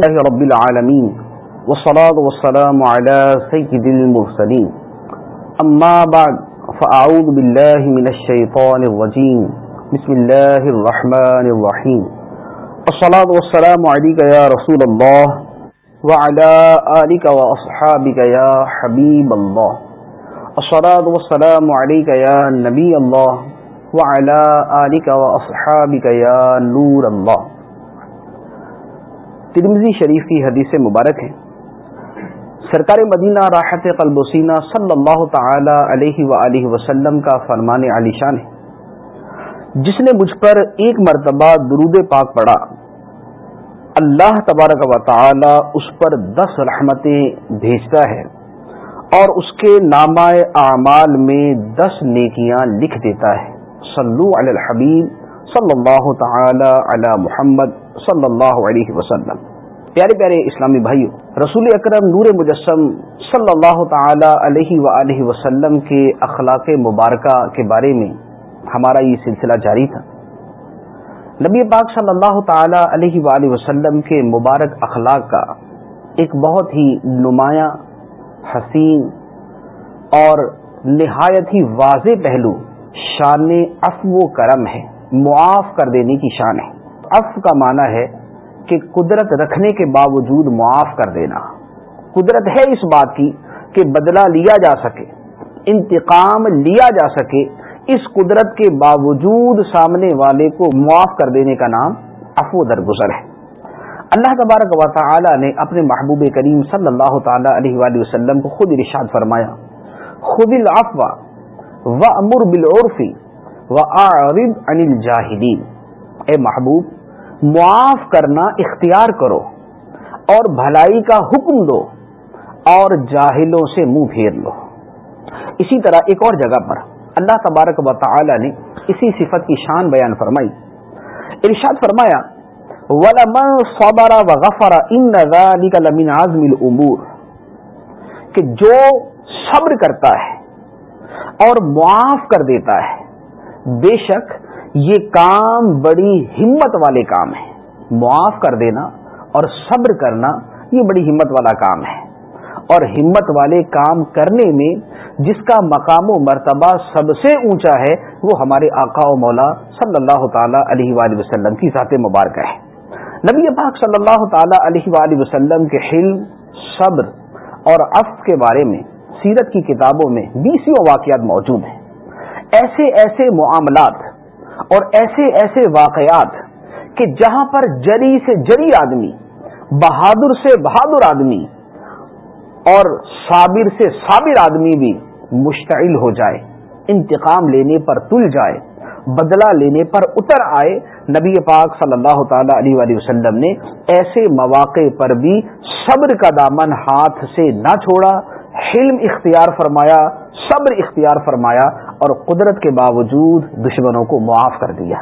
الله رب العالمين، والصلاة والسلام على سيد المرسلين. أما بعد، فأعوذ بالله من الشيطان الرجيم. بسم الله الرحمن الرحيم. الصلاة والسلام عليك يا رسول الله، وعلى آلك وأصحابك يا حبيب الله. الصلاة والسلام عليك يا نبي الله، وعلى آلك وأصحابك يا نور الله. ترمزی شریف کی حدیث مبارک ہے۔ سرکار مدینہ راحت قلب وسینہ صلی اللہ تعالی علیہ و وسلم کا فرمان علی شان ہے۔ جس نے مجھ پر ایک مرتبہ درود پاک پڑا اللہ تبارک و تعالی اس پر دس رحمتیں بھیجتا ہے اور اس کے نامہ اعمال میں دس نیکیاں لکھ دیتا ہے۔ صلو علی الحبیب۔ صلی اللہ تعالی علی محمد صلی اللہ علیہ وسلم۔ پیارے پیارے اسلامی بھائیوں رسول اکرم نور مجسم صلی اللہ تعالی علیہ و وسلم کے اخلاق مبارکہ کے بارے میں ہمارا یہ سلسلہ جاری تھا۔ نبی پاک صلی اللہ تعالی علیہ وآلہ وسلم کے مبارک اخلاق کا ایک بہت ہی نمایاں، حسین اور نہایت ہی واضح پہلو، شان افو و کرم ہے۔ معاف کر دینے کی شان ہے۔ اف کا معنی ہے کہ قدرت رکھنے کے باوجود معاف کر دینا۔ قدرت ہے اس بات کی کہ بدلہ لیا جا سکے، انتقام لیا جا سکے۔ اس قدرت کے باوجود سامنے والے کو معاف کر دینے کا نام افو درگزر ہے۔ اللہ تبارک و تعالی نے اپنے محبوب کریم صلی اللہ تعالی علیہ وآلہ وسلم کو خود ارشاد فرمایا خود العفو و امر بالعرفی و عن الجاہدین اے محبوب، معاف کرنا اختیار کرو اور بھلائی کا حکم دو اور جاہلوں سے منہ پھیر لو۔ اسی طرح ایک اور جگہ پر اللہ تبارک و تعالی نے اسی صفت کی شان بیان فرمائی۔ ارشاد فرمایا غفرا ان لمن عزم الامور کہ جو صبر کرتا ہے اور معاف کر دیتا ہے بے شک یہ کام بڑی ہمت والے کام ہے معاف کر دینا اور صبر کرنا یہ بڑی ہمت والا کام ہے۔ اور ہمت والے کام کرنے میں جس کا مقام و مرتبہ سب سے اونچا ہے، وہ ہمارے آقا و مولا صلی اللہ تعالی علیہ وآلہ وسلم کی ذات مبارکہ ہے۔ نبی پاک صلی اللہ تعالی علیہ وآلہ وسلم کے حلم، صبر اور عفت کے بارے میں، سیرت کی کتابوں میں بیسوں واقعات موجود ہیں۔ ایسے ایسے معاملات اور ایسے ایسے واقعات کہ جہاں پر جری سے جری آدمی، بہادر سے بہادر آدمی اور صابر سے صابر آدمی بھی مشتعل ہو جائے، انتقام لینے پر تل جائے، بدلہ لینے پر اتر آئے۔ نبی پاک صلی اللہ تعالی علیہ وآلہ وسلم نے ایسے مواقع پر بھی صبر کا دامن ہاتھ سے نہ چھوڑا، حلم اختیار فرمایا، صبر اختیار فرمایا۔ اور قدرت کے باوجود دشمنوں کو معاف کر دیا۔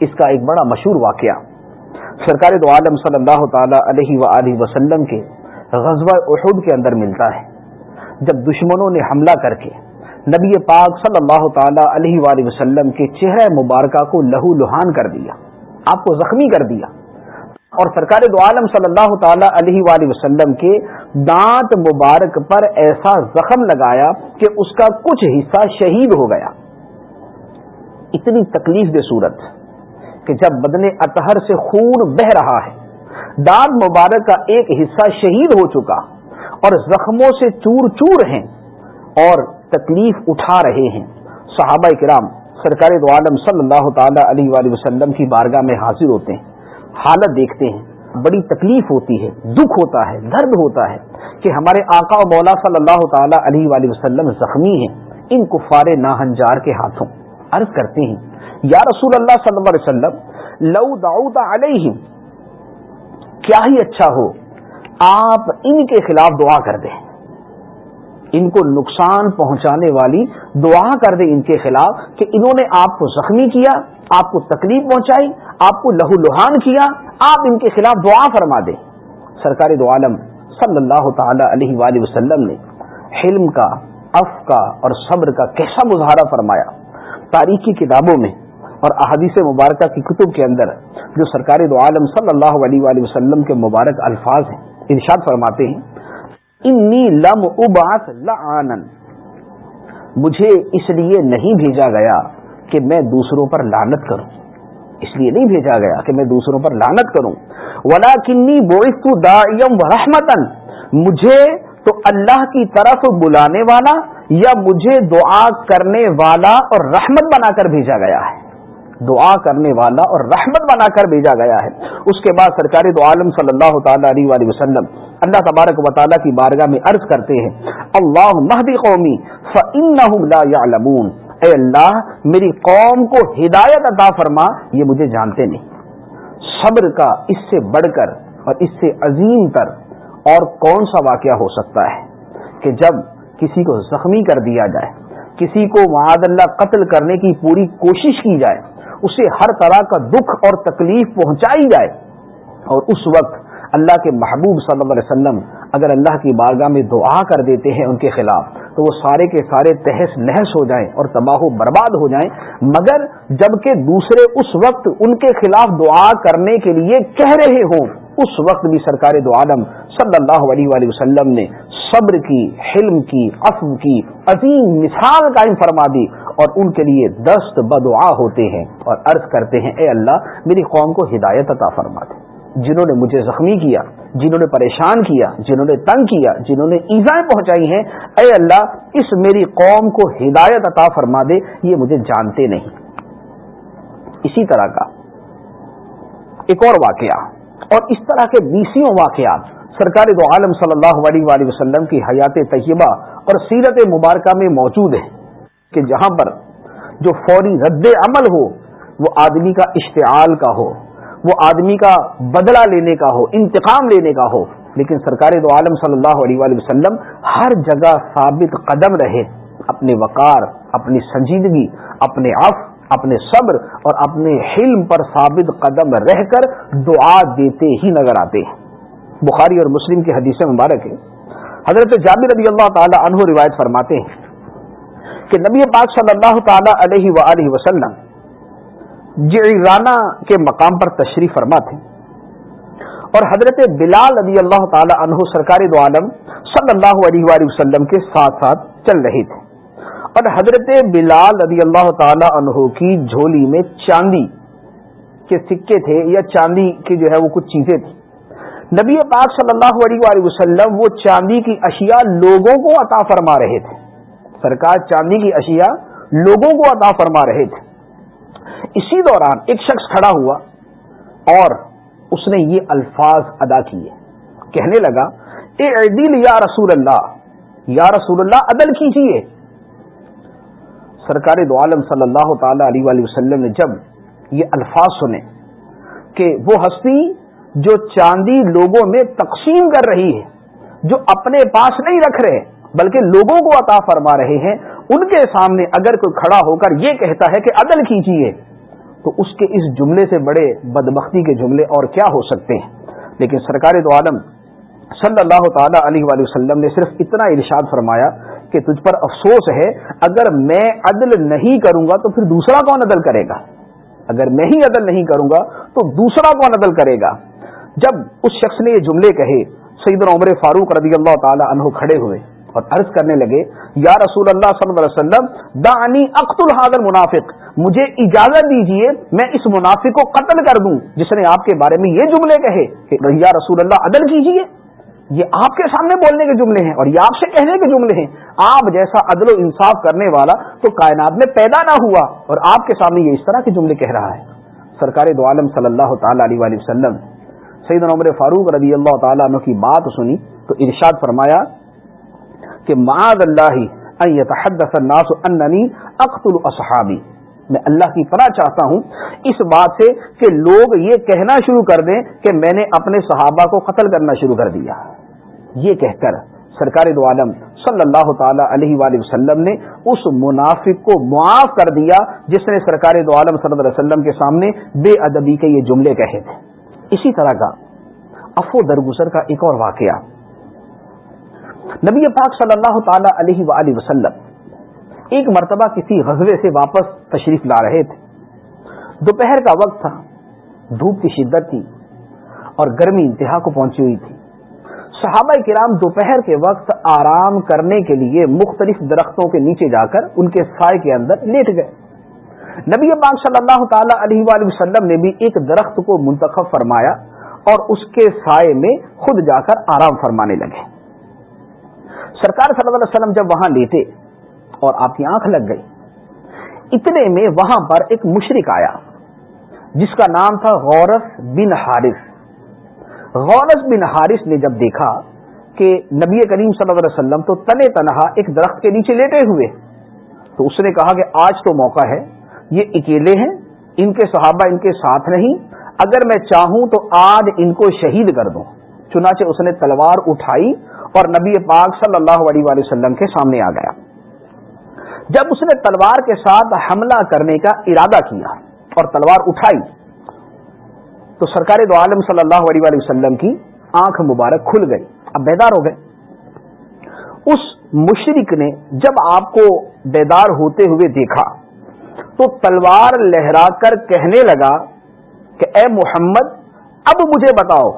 اس کا ایک بڑا مشہور واقعہ، سرکار دو عالم صلی اللہ تعالی علیہ و وسلم کے غزوہ احد کے اندر ملتا ہے۔ جب دشمنوں نے حملہ کر کے نبی پاک صلی اللہ تعالی علیہ وآلہ وسلم کے چہرہ مبارکہ کو لہو لہان کر دیا، آپ کو زخمی کر دیا اور سرکار دو عالم صلی اللہ تعالی علیہ وآلہ وسلم کے دانت مبارک پر ایسا زخم لگایا کہ اس کا کچھ حصہ شہید ہو گیا۔ اتنی تکلیف دے صورت کہ جب بدن اطہر سے خون بہ رہا ہے، دانت مبارک کا ایک حصہ شہید ہو چکا اور زخموں سے چور چور ہیں اور تکلیف اٹھا رہے ہیں۔ صحابہ کرام، سرکار دو عالم صلی اللہ تعالی علیہ وآلہ وسلم کی بارگاہ میں حاضر ہوتے ہیں۔ حالت دیکھتے ہیں، بڑی تکلیف ہوتی ہے، دکھ ہوتا ہے، درد ہوتا ہے کہ ہمارے آقا و مولا صلی اللہ تعالی علیہ وآلہ وسلم زخمی ہیں، ان کفار ناہنجار کے ہاتھوں عرض کرتے ہیں۔ یا رسول اللہ صلی اللہ علیہ وسلم، لو داؤد علیہ کیا ہی اچھا ہو، آپ ان کے خلاف دعا کر دیں۔ ان کو نقصان پہنچانے والی دعا کر دیں ان کے خلاف کہ انہوں نے آپ کو زخمی کیا، آپ کو تکلیف پہنچائی، آپ کو لہو لہان کیا، آپ ان کے خلاف دعا فرما دیں۔ سرکاری دو عالم صلی اللہ تعالی علیہ وآلہ وسلم نے حلم کا اف کا اور صبر کا کیسا مظاہرہ فرمایا۔ تاریخی کتابوں میں اور احادیث مبارکہ کی کتب کے اندر جو سرکاری دو عالم صلی اللہ علیہ وآلہ وسلم کے مبارک الفاظ ہیں، ارشاد فرماتے ہیں انی لم ابعث لعانا۔ مجھے اس لیے نہیں بھیجا گیا کہ میں دوسروں پر لانت کروں۔ اس لیے نہیں بھیجا گیا کہ میں دوسروں پر لانت کروں۔ ولا کنی بوئس و رحمتن مجھے تو اللہ کی طرف بلانے والا یا مجھے دعا کرنے والا اور رحمت بنا کر بھیجا گیا ہے۔ دعا کرنے والا اور رحمت بنا کر بھیجا گیا ہے۔ اس کے بعد سرکاری دو عالم صلی اللہ تعالی علیہ وسلم اللہ تبارک و تعالیٰ کی بارگاہ میں عرض کرتے ہیں، اللہ مہدی قومی اے اللہ، میری قوم کو ہدایت عطا فرما، یہ مجھے جانتے نہیں۔ صبر کا اس سے بڑھ کر اور اس سے عظیم تر اور کون سا واقعہ ہو سکتا ہے کہ جب کسی کو زخمی کر دیا جائے، کسی کو معاد اللہ قتل کرنے کی پوری کوشش کی جائے اسے ہر طرح کا دکھ اور تکلیف پہنچائی جائے۔ اور اس وقت اللہ کے محبوب صلی اللہ علیہ وسلم اگر اللہ کی بارگاہ میں دعا کر دیتے ہیں ان کے خلاف، تو وہ سارے کے سارے تہس نہس ہو جائیں اور تباہ و برباد ہو جائیں۔ مگر جبکہ دوسرے اس وقت ان کے خلاف دعا کرنے کے لیے کہہ رہے ہوں، اس وقت بھی سرکار دو عالم صلی اللہ علیہ وآلہ وسلم نے صبر کی، حلم کی، عفو کی، عظیم مثال قائم فرما دی۔ اور ان کے لیے دست بدعا ہوتے ہیں اور عرض کرتے ہیں، اے اللہ، میری قوم کو ہدایت عطا فرما دے. جنہوں نے مجھے زخمی کیا، جنہوں نے پریشان کیا، جنہوں نے تنگ کیا، جنہوں نے ایزائیں پہنچائی ہیں، اے اللہ، اس میری قوم کو ہدایت عطا فرما دے، یہ مجھے جانتے نہیں. اسی طرح کا ایک اور واقعہ اور اس طرح کے بیسوں واقعات سرکار دو عالم صلی اللہ علیہ وآلہ وسلم کی حیات طیبہ اور سیرت مبارکہ میں موجود ہے کہ جہاں پر جو فوری رد عمل ہو، وہ آدمی کا اشتعال کا ہو، وہ آدمی کا بدلہ لینے کا ہو، انتقام لینے کا ہو۔ لیکن سرکار دو عالم صلی اللہ علیہ وآلہ وسلم ہر جگہ ثابت قدم رہے، اپنے وقار، اپنی سنجیدگی، اپنے عف اپنے صبر اور اپنے حلم پر ثابت قدم رہ کر دعا دیتے ہی نظر آتے ہیں۔ بخاری اور مسلم کی حدیث مبارک ہے حضرت جابر رضی اللہ تعالی عنہ روایت فرماتے ہیں کہ نبی پاک صلی اللہ تعالی علیہ وآلہ وسلم جیرانہ کے مقام پر تشریف فرما تھے۔ اور حضرت بلال رضی اللہ تعالی عنہ سرکاری دو عالم صلی اللہ علیہ وآلہ وسلم کے ساتھ ساتھ چل رہے تھے۔ اور حضرت بلال رضی اللہ تعالی عنہ کی جھولی میں چاندی کے سکے تھے یا چاندی کی جو ہے وہ کچھ چیزیں تھیں۔ نبی پاک صلی اللہ علیہ وآلہ وسلم وہ چاندی کی اشیاء لوگوں کو عطا فرما رہے تھے۔ سرکار چاندی کی اشیاء لوگوں کو عطا فرما رہے تھے۔ اسی دوران ایک شخص کھڑا ہوا اور اس نے یہ الفاظ ادا کیے۔ کہنے لگا اے عدل یا رسول اللہ۔ یا رسول اللہ، عدل کیجیے سرکار دو عالم صلی اللہ تعالی علیہ وآلہ وسلم نے جب یہ الفاظ سنے کہ وہ ہستی جو چاندی لوگوں میں تقسیم کر رہی ہے، جو اپنے پاس نہیں رکھ رہے بلکہ لوگوں کو عطا فرما رہے ہیں، ان کے سامنے اگر کوئی کھڑا ہو کر یہ کہتا ہے کہ عدل کیجیے تو اس کے اس جملے سے بڑے بدبختی کے جملے اور کیا ہو سکتے ہیں؟ لیکن سرکار دو عالم صلی اللہ تعالی علیہ وآلہ وسلم نے صرف اتنا ارشاد فرمایا کہ تجھ پر افسوس ہے، اگر میں عدل نہیں کروں گا تو پھر دوسرا کون عدل کرے گا؟ اگر میں ہی عدل نہیں کروں گا تو دوسرا کون عدل کرے گا؟ جب اس شخص نے یہ جملے کہے سعید عمر فاروق رضی اللہ تعالی عنہ کھڑے ہوئے اور عرض کرنے لگے، یا رسول اللہ صلی اللہ علیہ وسلم دانی اخت الحاظر منافق مجھے اجازت دیجیے میں اس منافق کو قتل کر دوں۔ جس نے آپ کے بارے میں یہ جملے کہے کہ یا رسول اللہ، عدل کیجیے یہ آپ کے سامنے بولنے کے جملے ہیں اور یہ آپ سے کہنے کے جملے ہیں۔ آپ جیسا عدل و انصاف کرنے والا تو کائنات میں پیدا نہ ہوا۔ اور آپ کے سامنے یہ اس طرح کے جملے کہہ رہا ہے۔ سرکار دو عالم صلی اللہ تعالی علیہ وآلہ وسلم سعید عمر فاروق رضی اللہ تعالیٰ عنہ کی بات سنی تو ارشاد فرمایا کہ معاذ اللہ الناس اننی اقتل اصحابی۔ میں اللہ کی پناہ چاہتا ہوں اس بات سے کہ لوگ یہ کہنا شروع کر دیں کہ میں نے اپنے صحابہ کو قتل کرنا شروع کر دیا۔ یہ کہہ کر سرکار دو عالم صلی اللہ تعالی علیہ وآلہ وسلم نے اس منافق کو معاف کر دیا جس نے سرکار دو عالم صلی اللہ علیہ وسلم کے سامنے بے ادبی کے یہ جملے کہے تھے۔ اسی طرح کا افو درگزر کا ایک اور واقعہ۔ نبی پاک صلی اللہ تعالی علیہ وآلہ وسلم ایک مرتبہ کسی غزبے سے واپس تشریف لا رہے تھے۔ دوپہر کا وقت تھا، دھوپ کی شدت تھی اور گرمی انتہا کو پہنچی ہوئی تھی۔ صحابہ کرام دوپہر کے وقت آرام کرنے کے لیے مختلف درختوں کے نیچے جا کر ان کے سائے کے اندر لیٹ گئے۔ نبی پاک صلی اللہ تعالی علیہ وآلہ وسلم نے بھی ایک درخت کو منتخب فرمایا اور اس کے سائے میں خود جا کر آرام فرمانے لگے۔ سرکار صلی اللہ علیہ وسلم جب وہاں لیٹے اور آپ کی آنکھ لگ گئی، اتنے میں وہاں پر ایک مشرق آیا، جس کا نام تھا غورف بن حارث۔ غورس بن حارث نے جب دیکھا کہ نبی کریم صلی اللہ علیہ وسلم تو تنے تنہا ایک درخت کے نیچے لیٹے ہوئے، تو اس نے کہا کہ آج تو موقع ہے، یہ اکیلے ہیں، ان کے صحابہ ان کے ساتھ نہیں، اگر میں چاہوں تو آج ان کو شہید کر دوں۔ چنانچہ اس نے تلوار اٹھائی اور نبی پاک صلی اللہ علیہ وآلہ وسلم کے سامنے آ گیا۔ جب اس نے تلوار کے ساتھ حملہ کرنے کا ارادہ کیا اور تلوار اٹھائی، تو سرکار دو عالم صلی اللہ علیہ وآلہ وسلم کی آنکھ مبارک کھل گئی۔ اب بیدار ہو گئے۔ اس مشرق نے جب آپ کو بیدار ہوتے ہوئے دیکھا، تو تلوار لہرا کر کہنے لگا کہ اے محمد، اب مجھے بتاؤ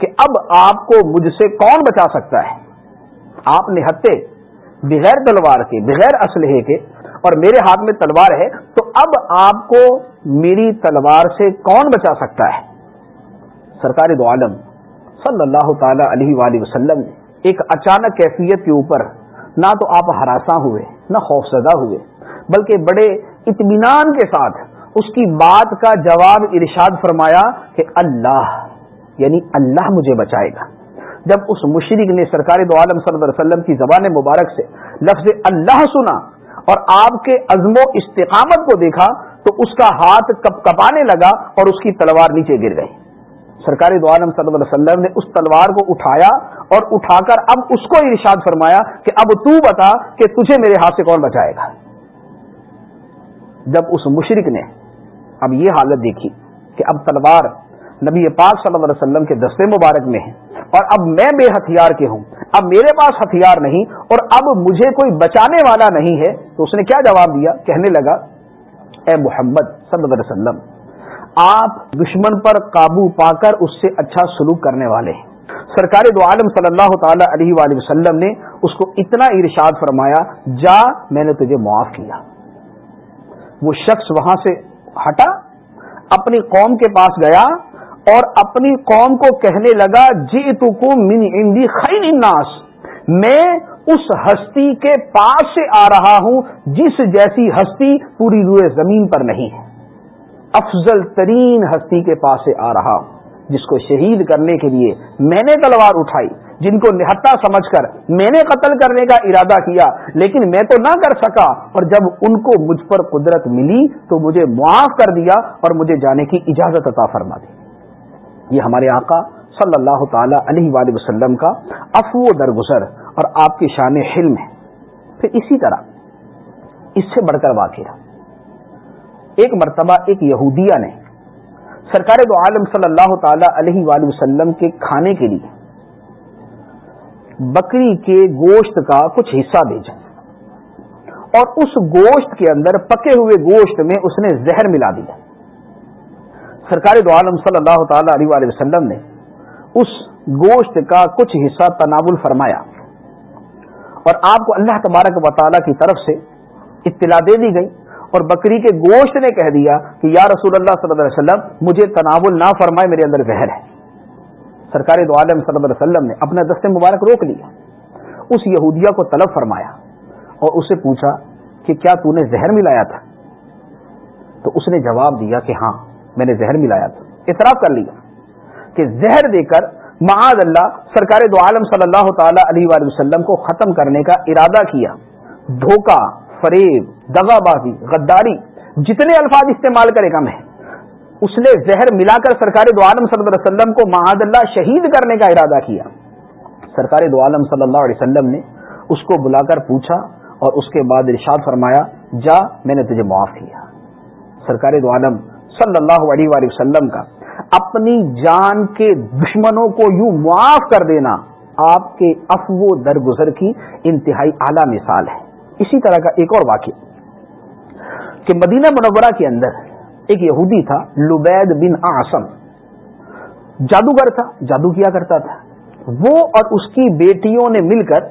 کہ اب آپ کو مجھ سے کون بچا سکتا ہے؟ آپ نے ہتے بغیر تلوار کے، بغیر اسلحے کے، اور میرے ہاتھ میں تلوار ہے، تو اب آپ کو میری تلوار سے کون بچا سکتا ہے؟ سرکار دو عالم صلی اللہ تعالی علیہ وآلہ وسلم نے ایک اچانک کیفیت کے اوپر نہ تو آپ ہراساں ہوئے، نہ خوفزدہ ہوئے، بلکہ بڑے اطمینان کے ساتھ اس کی بات کا جواب ارشاد فرمایا کہ اللہ یعنی اللہ مجھے بچائے گا۔ جب اس مشرق نے سرکار دو عالم صلی اللہ علیہ وسلم کی زبان مبارک سے لفظ اللہ سنا اور آپ کے عزم و استقامت کو دیکھا، تو اس کا ہاتھ کپ کپانے لگا اور اس کی تلوار نیچے گر گئی۔ سرکاری دو عالم صلی اللہ علیہ وسلم نے اس تلوار کو اٹھایا اور اٹھا کر اب اس کو ارشاد فرمایا کہ اب تو بتا کہ تجھے میرے ہاتھ سے کون بچائے گا۔ جب اس مشرق نے اب یہ حالت دیکھی کہ اب تلوار نبی پاک صلی اللہ علیہ وسلم کے دستے مبارک میں ہے اور اب میں بے ہتھیار کے ہوں۔ اب میرے پاس ہتھیار نہیں اور اب مجھے کوئی بچانے والا نہیں ہے۔ تو اس نے کیا جواب دیا؟ کہنے لگا، اے محمد صلی اللہ علیہ وسلم، آپ دشمن پر قابو پا کر اس سے اچھا سلوک کرنے والے ہیں۔ سرکار دو عالم صلی اللہ تعالی علیہ وآلہ وسلم نے اس کو اتنا ارشاد فرمایا، جا، میں نے تجھے معاف کیا۔ وہ شخص وہاں سے ہٹا، اپنی قوم کے پاس گیا اور اپنی قوم کو کہنے لگا جی تو من خیر الناس، میں اس ہستی کے پاس سے آ رہا ہوں، جس جیسی ہستی پوری روئے زمین پر نہیں ہے۔ افضل ترین ہستی کے پاس سے آ رہا، جس کو شہید کرنے کے لیے میں نے تلوار اٹھائی، جن کو نہتا سمجھ کر میں نے قتل کرنے کا ارادہ کیا، لیکن میں تو نہ کر سکا۔ اور جب ان کو مجھ پر قدرت ملی، تو مجھے معاف کر دیا اور مجھے جانے کی اجازت عطا فرما دی۔ یہ ہمارے آقا صلی اللہ تعالی علیہ وآلہ وسلم کا افو درگزر اور آپ کی شان حلم ہے۔ پھر اسی طرح اس سے بڑھ کر واقعہ ایک مرتبہ ایک یہودیہ نے سرکار دو عالم صلی اللہ تعالی علیہ وآلہ وسلم کے کھانے کے لیے بکری کے گوشت کا کچھ حصہ بھیجا اور اس گوشت کے اندر پکے ہوئے گوشت میں اس نے زہر ملا دیا۔ سرکار دو عالم صلی اللہ تعالی علیہ وآلہ وسلم نے اس گوشت کا کچھ حصہ تناول فرمایا۔ اور آپ کو اللہ تبارک و تعالیٰ کی طرف سے اطلاع دے دی گئی۔ اور بکری کے گوشت نے کہہ دیا کہ یا رسول اللہ صلی اللہ علیہ وسلم، مجھے تناول نہ فرمائے، میرے اندر زہر ہے۔ سرکاری دو عالم صلی اللہ علیہ وسلم نے اپنا دست مبارک روک لیا۔ اس یہودیہ کو طلب فرمایا اور اسے پوچھا کہ کیا تو نے زہر ملایا تھا؟ تو اس نے جواب دیا کہ ہاں۔ میں نے زہر ملایا تھا۔ اعتراف کر لیا کہ زہر دے کر معاذ اللہ سرکار دو عالم صلی اللہ تعالی علیہ وآلہ وسلم کو ختم کرنے کا ارادہ کیا۔ دھوکہ، فریب دغا بازی غداری، جتنے الفاظ استعمال کرے کم ہے اس نے زہر ملا کر سرکار دو عالم صلی اللہ علیہ وسلم کو معاد اللہ شہید کرنے کا ارادہ کیا۔ سرکار دو عالم صلی اللہ علیہ وسلم نے اس کو بلا کر پوچھا اور اس کے بعد ارشاد فرمایا، جا، میں نے تجھے معاف کیا۔ سرکار دو عالم صلی اللہ علیہ وآلہ وسلم کا، اپنی جان کے دشمنوں کو یوں معاف کر دینا آپ کے افو درگزر کی انتہائی اعلی مثال ہے۔ اسی طرح کا ایک اور واقعہ کہ مدینہ منورہ کے اندر ایک یہودی تھا، لبید بن آسم جادوگر تھا، جادو کیا کرتا تھا۔ وہ اور اس کی بیٹیوں نے مل کر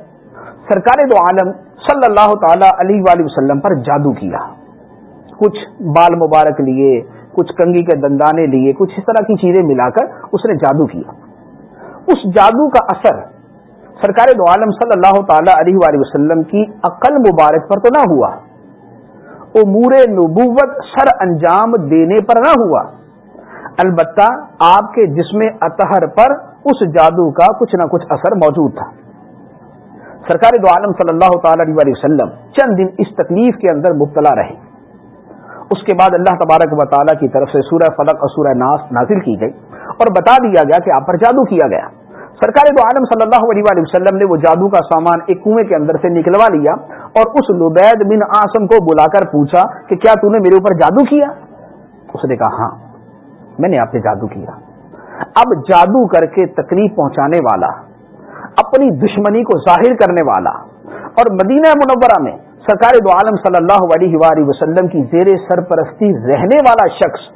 سرکار دو عالم صلی اللہ تعالی علیہ وآلہ وسلم پر جادو کیا۔ کچھ بال مبارک لیے کچھ کنگی کے دندانے لیے، کچھ اس طرح کی چیزیں ملا کر اس نے جادو کیا۔ اس جادو کا اثر سرکار دو عالم صلی اللہ تعالی علیہ وآلہ وسلم کی عقل مبارک پر تو نہ ہوا۔ امور نبوت سر انجام دینے پر نہ ہوا۔ البتہ آپ کے جسم اطہر پر اس جادو کا کچھ نہ کچھ اثر موجود تھا۔ سرکار دو عالم صلی اللہ تعالی علیہ وسلم چند دن اس تکلیف کے اندر مبتلا رہے۔ اس کے بعد اللہ تبارک و تعالیٰ کی طرف سے سورہ فلق اور سورہ ناس نازل کی گئی اور بتا دیا گیا کہ آپ پر جادو کیا گیا۔ سرکار دو عالم صلی اللہ علیہ وسلم نے وہ جادو کا سامان ایک کنویں کے اندر سے نکلوا لیا اور اس لبید بن آسم کو بلا کر پوچھا کہ کیا تو نے میرے اوپر جادو کیا؟ اس نے کہا ہاں میں نے آپ سے جادو کیا۔ اب جادو کر کے تکلیف پہنچانے والا، اپنی دشمنی کو ظاہر کرنے والا اور مدینہ منورہ میں سرکار دو عالم صلی اللہ علیہ وآلہ وسلم کی زیر سرپرستی رہنے والا شخص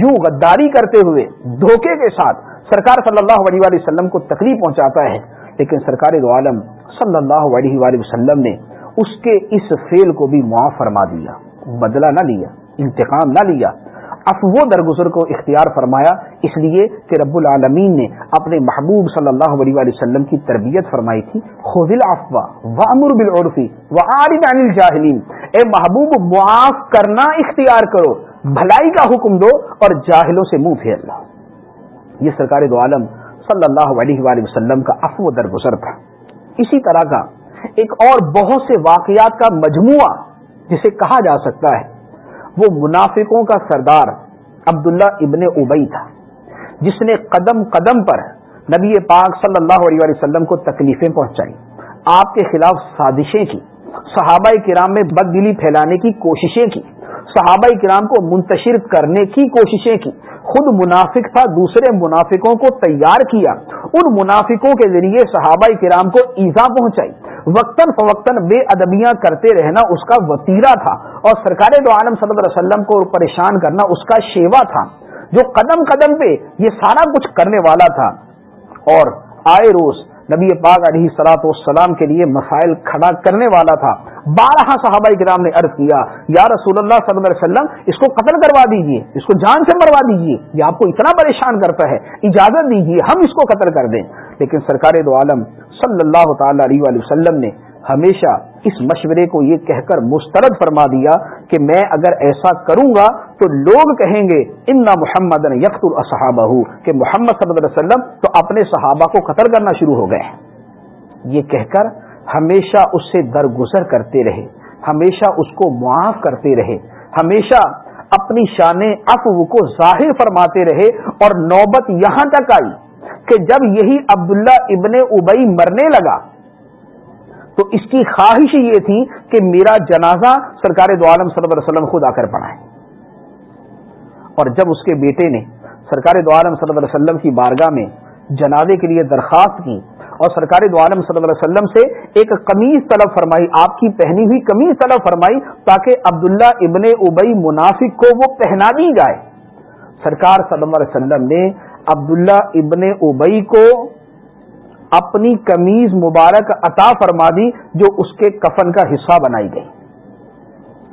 یوں غداری کرتے ہوئے دھوکے کے ساتھ سرکار صلی اللہ علیہ وآلہ وسلم کو تکلیف پہنچاتا ہے، لیکن سرکار دو عالم صلی اللہ علیہ وآلہ وسلم نے اس کے اس فیل کو بھی معاف فرما دیا، بدلہ نہ لیا، انتقام نہ لیا۔ اب وہ درگزر کو اختیار فرمایا، اس لیے کہ رب العالمین نے اپنے محبوب صلی اللہ علیہ وسلم کی تربیت فرمائی تھی خزل بالعرفی عن الجاہلین۔ اے محبوب، معاف کرنا اختیار کرو، بھلائی کا حکم دو اور جاہلوں سے منہ پھیر لو یہ سرکار دو عالم صلی اللہ علیہ وآلہ وسلم کا افو درگزر تھا۔ اسی طرح کا ایک اور بہت سے واقعات کا مجموعہ جسے کہا جا سکتا ہے۔ وہ منافقوں کا سردار عبداللہ ابن ابئی تھا، جس نے قدم قدم پر نبی پاک صلی اللہ علیہ وسلم کو تکلیفیں پہنچائی۔ آپ کے خلاف سازشیں کی، صحابہ کرام میں بد دلی پھیلانے کی کوششیں کی۔ صحابہ کرام کو منتشر کرنے کی کوششیں کی۔ خود منافق تھا، دوسرے منافقوں کو تیار کیا۔ ان منافقوں کے ذریعے صحابہ کرام کو ایزا پہنچائی۔ وقتاً فوقتاً بے ادبیاں کرتے رہنا اس کا وطیرہ تھا اور سرکار دو عالم صلی اللہ علیہ وسلم کو پریشان کرنا اس کا شیوا تھا۔ جو قدم قدم پہ یہ سارا کچھ کرنے والا تھا اور آئے روز نبی پاک علیہ سلاۃ والسلام کے لیے مسائل کھڑا کرنے والا تھا۔ بارہ صحابہ کرام نے عرض کیا، یا رسول اللہ صلی اللہ علیہ وسلم، اس کو قتل کروا دیجیے، اس کو جان سے مروا دیجیے، یہ آپ کو اتنا پریشان کرتا ہے، اجازت دیجیے، ہم اس کو قتل کر دیں۔ لیکن سرکار دو عالم صلی اللہ تعالی علیہ وسلم نے ہمیشہ اس مشورے کو یہ کہہ کر مسترد فرما دیا کہ میں اگر ایسا کروں گا تو لوگ کہیں گے ان محمد یکت الصحابہ کہ محمد صلی اللہ علیہ وسلم تو اپنے صحابہ کو قتل کرنا شروع ہو گئے۔ یہ کہہ کر ہمیشہ اس سے درگزر کرتے رہے، ہمیشہ اس کو معاف کرتے رہے، ہمیشہ اپنی شان افو کو ظاہر فرماتے رہے اور نوبت یہاں تک آئی کہ جب یہی عبداللہ ابن ابئی مرنے لگا تو اس کی خواہش یہ تھی کہ میرا جنازہ سرکار دو عالم صلی اللہ علیہ وسلم خود آ کر پڑھائے اور جب اس کے بیٹے نے سرکار دو عالم صلی اللہ علیہ وسلم کی بارگاہ میں جنازے کے لیے درخواست کی اور سرکار دو عالم صلی اللہ علیہ وسلم سے ایک قمیض طلب فرمائی، آپ کی پہنی ہوئی قمیض طلب فرمائی تاکہ عبداللہ ابن ابئی منافق کو وہ پہنا دی جائے۔ سرکار صلی اللہ علیہ وسلم نے عبداللہ ابن ابئی کو اپنی کمیز مبارک عطا فرما دی جو اس کے کفن کا حصہ بنائی گئی۔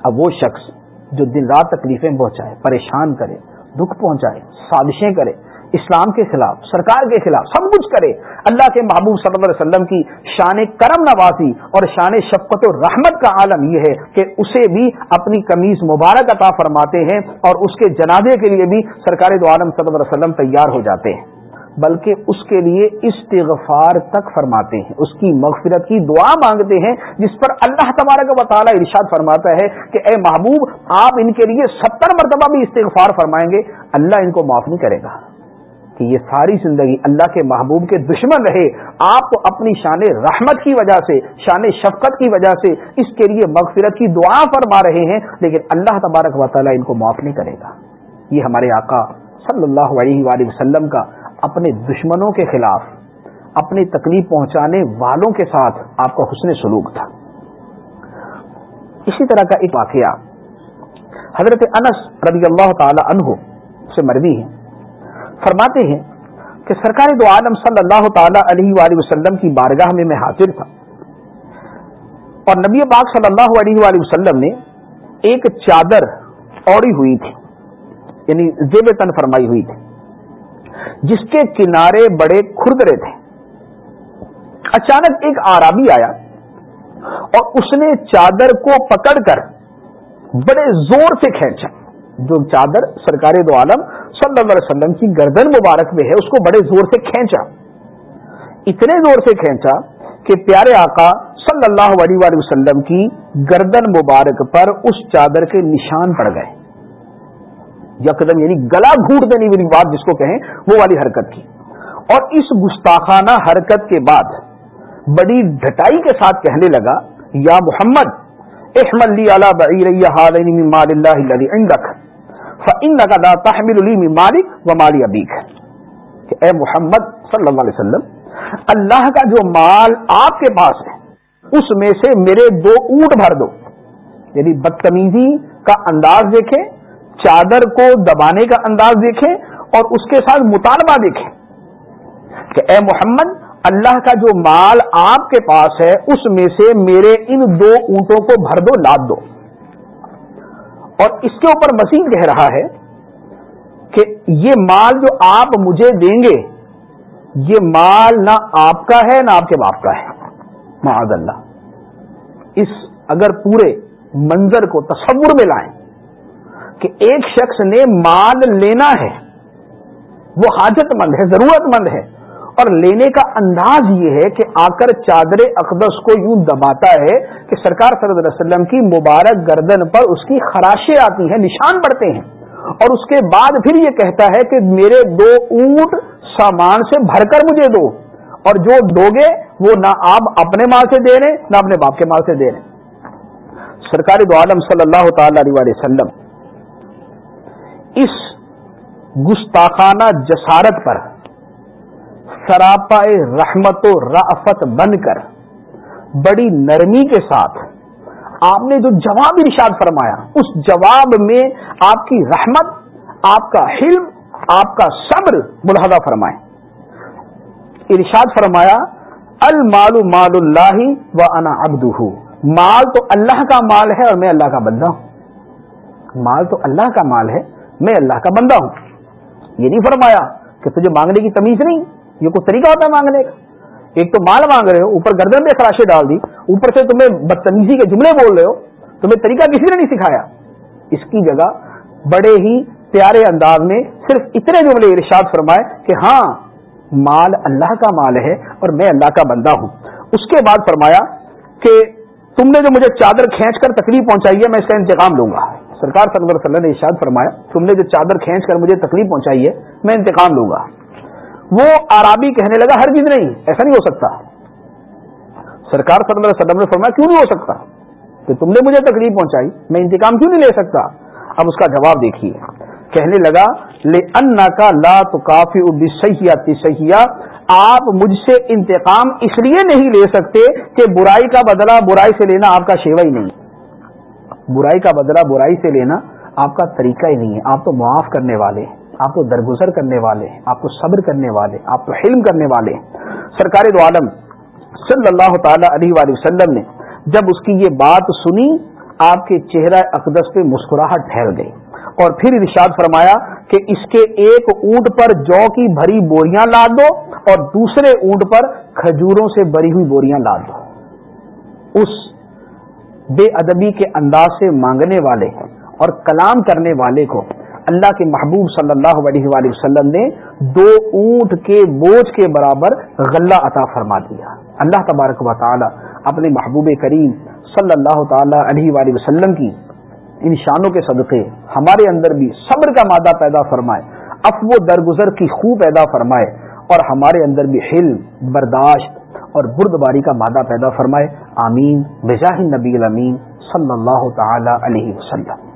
اب وہ شخص جو دن رات تکلیفیں پہنچائے، پریشان کرے، دکھ پہنچائے، سازشیں کرے، اسلام کے خلاف، سرکار کے خلاف، سب کچھ کرے، اللہ کے محبوب صلی اللہ علیہ وسلم کی شان کرم نوازی اور شان شفقت و رحمت کا عالم یہ ہے کہ اسے بھی اپنی کمیز مبارک عطا فرماتے ہیں اور اس کے جنازے کے لیے بھی سرکار دو عالم صلی اللہ علیہ وسلم تیار ہو جاتے ہیں۔ بلکہ اس کے لیے استغفار تک فرماتے ہیں۔ اس کی مغفرت کی دعا مانگتے ہیں، جس پر اللہ تبارک و تعالیٰ ارشاد فرماتا ہے کہ اے محبوب، آپ ان کے لیے ستر مرتبہ بھی استغفار فرمائیں گے۔ اللہ ان کو معاف نہیں کرے گا۔ کہ یہ ساری زندگی اللہ کے محبوب کے دشمن رہے۔ آپ تو اپنی شان رحمت کی وجہ سے، شان شفقت کی وجہ سے اس کے لیے مغفرت کی دعا فرما رہے ہیں، لیکن اللہ تبارک و تعالیٰ ان کو معاف نہیں کرے گا۔ یہ ہمارے آقا صلی اللہ علیہ وآلہ وسلم کا اپنے دشمنوں کے خلاف، اپنی تکلیف پہنچانے والوں کے ساتھ آپ کا حسن سلوک تھا۔ اسی طرح کا ایک واقعہ، حضرت انس رضی اللہ تعالی عنہ سے مروی ہے۔ فرماتے ہیں کہ سرکار دو عالم صلی اللہ تعالی علیہ وآلہ وسلم کی بارگاہ میں میں حاضر تھا۔ اور نبی پاک صلی اللہ علیہ وآلہ وسلم نے ایک چادر اوڑی ہوئی تھی یعنی زیب تن فرمائی ہوئی تھی۔ جس کے کنارے بڑے کھردرے تھے۔ اچانک ایک آرابی آیا اور اس نے چادر کو پکڑ کر بڑے زور سے کھینچا۔ جو چادر سرکار دو عالم صلی اللہ علیہ وسلم کی گردن مبارک میں ہے، اس کو بڑے زور سے کھینچا۔ اتنے زور سے کھینچا کہ پیارے آقا صلی اللہ علیہ وسلم کی گردن مبارک پر اس چادر کے نشان پڑ گئے۔ یکدم یعنی گلا گھوٹ دینے والی بات جس کو کہیں، وہ والی حرکت کی اور اس گستاخانہ حرکت کے بعد بڑی ڈٹائی کے ساتھ کہنے لگا، یا محمد احمد لی علی بعیر حالین من مال اللہ الذی عندک، فانک لا تحمل لی من مالک و مال ابیک. کہ اے محمد صلی اللہ علیہ وسلم، اللہ کا جو مال آپ کے پاس ہے، اس میں سے میرے دو اونٹ بھر دو۔ یعنی بدتمیزی کا انداز دیکھیں چادر کو دبانے کا انداز دیکھیں اور اس کے ساتھ مطالبہ دیکھیں کہ اے محمد، اللہ کا جو مال آپ کے پاس ہے، اس میں سے میرے ان دو اونٹوں کو بھر دو، لاد دو۔ اور اس کے اوپر مزید کہہ رہا ہے کہ یہ مال جو آپ مجھے دیں گے، یہ مال نہ آپ کا ہے، نہ آپ کے باپ کا ہے۔ معاذ اللہ۔ اس اگر پورے منظر کو تصور میں لائیں کہ ایک شخص نے مال لینا ہے، وہ حاجت مند ہے ضرورت مند ہے۔ اور لینے کا انداز یہ ہے کہ آ کر چادر اقدس کو یوں دباتا ہے کہ سرکار صلی اللہ علیہ وسلم کی مبارک گردن پر اس کی خراشیں آتی ہیں، نشان پڑتے ہیں۔ اور اس کے بعد پھر یہ کہتا ہے کہ میرے دو اونٹ سامان سے بھر کر مجھے دو۔ اور جو دو گے وہ نہ آپ اپنے مال سے دے رہے نہ اپنے باپ کے مال سے دے رہے سرکاری دو عالم صلی اللہ تعالی علیہ وسلم اس گستاخانہ جسارت پر سراپا رحمت و رافت بن کر بڑی نرمی کے ساتھ آپ نے جو جواب ارشاد فرمایا، اس جواب میں آپ کی رحمت، آپ کا حلم، آپ کا صبر ملاحظہ فرمائے ارشاد فرمایا، المال مال اللہ و انا ابد مال تو اللہ کا مال ہے اور میں اللہ کا بندہ ہوں۔ مال تو اللہ کا مال ہے۔ میں اللہ کا بندہ ہوں۔ یہ نہیں فرمایا کہ تجھے مانگنے کی تمیز نہیں، یہ کوئی طریقہ ہوتا ہے مانگنے کا۔ ایک تو مال مانگ رہے ہو، اوپر گردن میں خراشیں ڈال دی، اوپر سے تمہیں بدتمیزی کے جملے بول رہے ہو، تمہیں طریقہ کسی نے نہیں سکھایا۔ اس کی جگہ بڑے ہی پیارے انداز میں صرف اتنے جملے ارشاد فرمائے کہ ہاں مال اللہ کا مال ہے اور میں اللہ کا بندہ ہوں۔ اس کے بعد فرمایا کہ تم نے جو مجھے چادر کھینچ کر تکلیف پہنچائی ہے، میں اس کا انتقام لوں گا۔ سرکار صلی اللہ علیہ وسلم نے ارشاد فرمایا، تم نے جو چادر کھینچ کر مجھے تکلیف پہنچائی ہے، میں انتقام لوں گا۔ وہ آرابی کہنے لگا، ہر چیز نہیں، ایسا نہیں ہو سکتا۔ سرکار صلی اللہ علیہ وسلم نے فرمایا، کیوں نہیں ہو سکتا؟ کہ تم نے مجھے تکلیف پہنچائی، میں انتقام کیوں نہیں لے سکتا؟ اب اس کا جواب دیکھیے۔ کہنے لگا لے ان کا لا تو کافی سہیا سہیا آپ مجھ سے انتقام اس لیے نہیں لے سکتے کہ برائی کا بدلہ برائی سے لینا آپ کا شیوا ہی نہیں۔ برائی کا بدلہ برائی سے لینا آپ کا طریقہ ہی نہیں ہے۔ آپ تو معاف کرنے والے آپ تو درگزر کرنے والے آپ تو صبر کرنے والے آپ تو حلم کرنے والے سرکار دو عالم صلی اللہ تعالی علیہ وآلہ وسلم نے جب اس کی یہ بات سنی، آپ کے چہرہ اقدس پہ مسکراہٹ ٹھہر گئی۔ اور پھر ارشاد فرمایا کہ اس کے ایک اونٹ پر جو کی بھری بوریاں لاد دو اور دوسرے اونٹ پر کھجوروں سے بری ہوئی بوریاں لاد دو۔ اس بے ادبی کے انداز سے مانگنے والے اور کلام کرنے والے کو اللہ کے محبوب صلی اللہ علیہ وآلہ وسلم نے دو اونٹ کے بوجھ کے برابر غلہ عطا فرما دیا۔ اللہ تبارک و تعالی اپنے محبوب کریم صلی اللہ تعالی علیہ وآلہ وسلم کی ان شانوں کے صدقے ہمارے اندر بھی صبر کا مادہ پیدا فرمائے افو درگزر کی خوب پیدا فرمائے اور ہمارے اندر بھی حلم، برداشت اور بردباری کا مادہ پیدا فرمائے، آمین. بجاہ نبی الامین صلی اللہ تعالی علیہ وسلم.